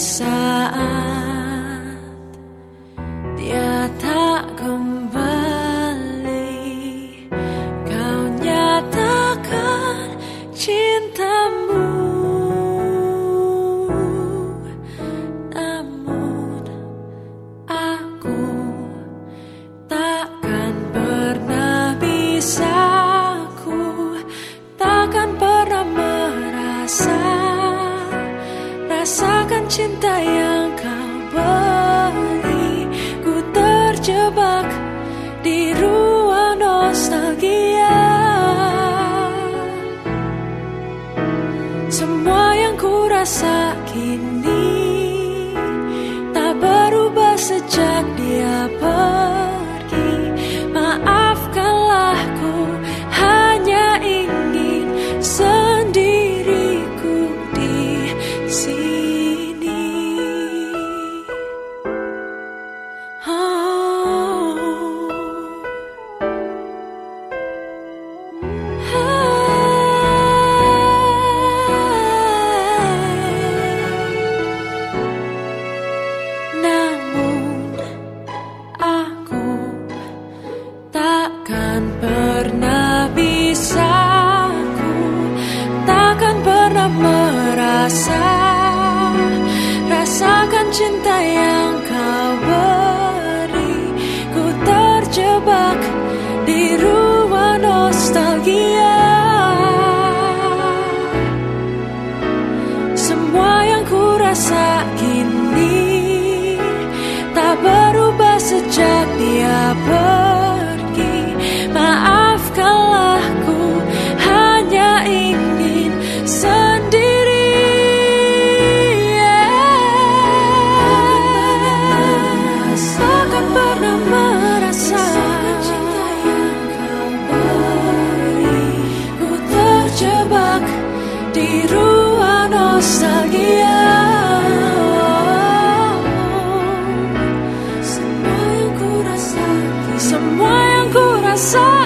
saat dia tak kembali kau nyatakan cintamu rasakan cinta yang kau beri. Ku terjebak di ruang nostalgia. Semua yang ku rasa kini Tak berubah sejak dia takkan pernah bisa ku takkan pernah merasa. Rasakan cinta yang kau beri ku terjebak di ruang nostalgia. Semua yang ku rasa kini tak berubah sejak dia pergi so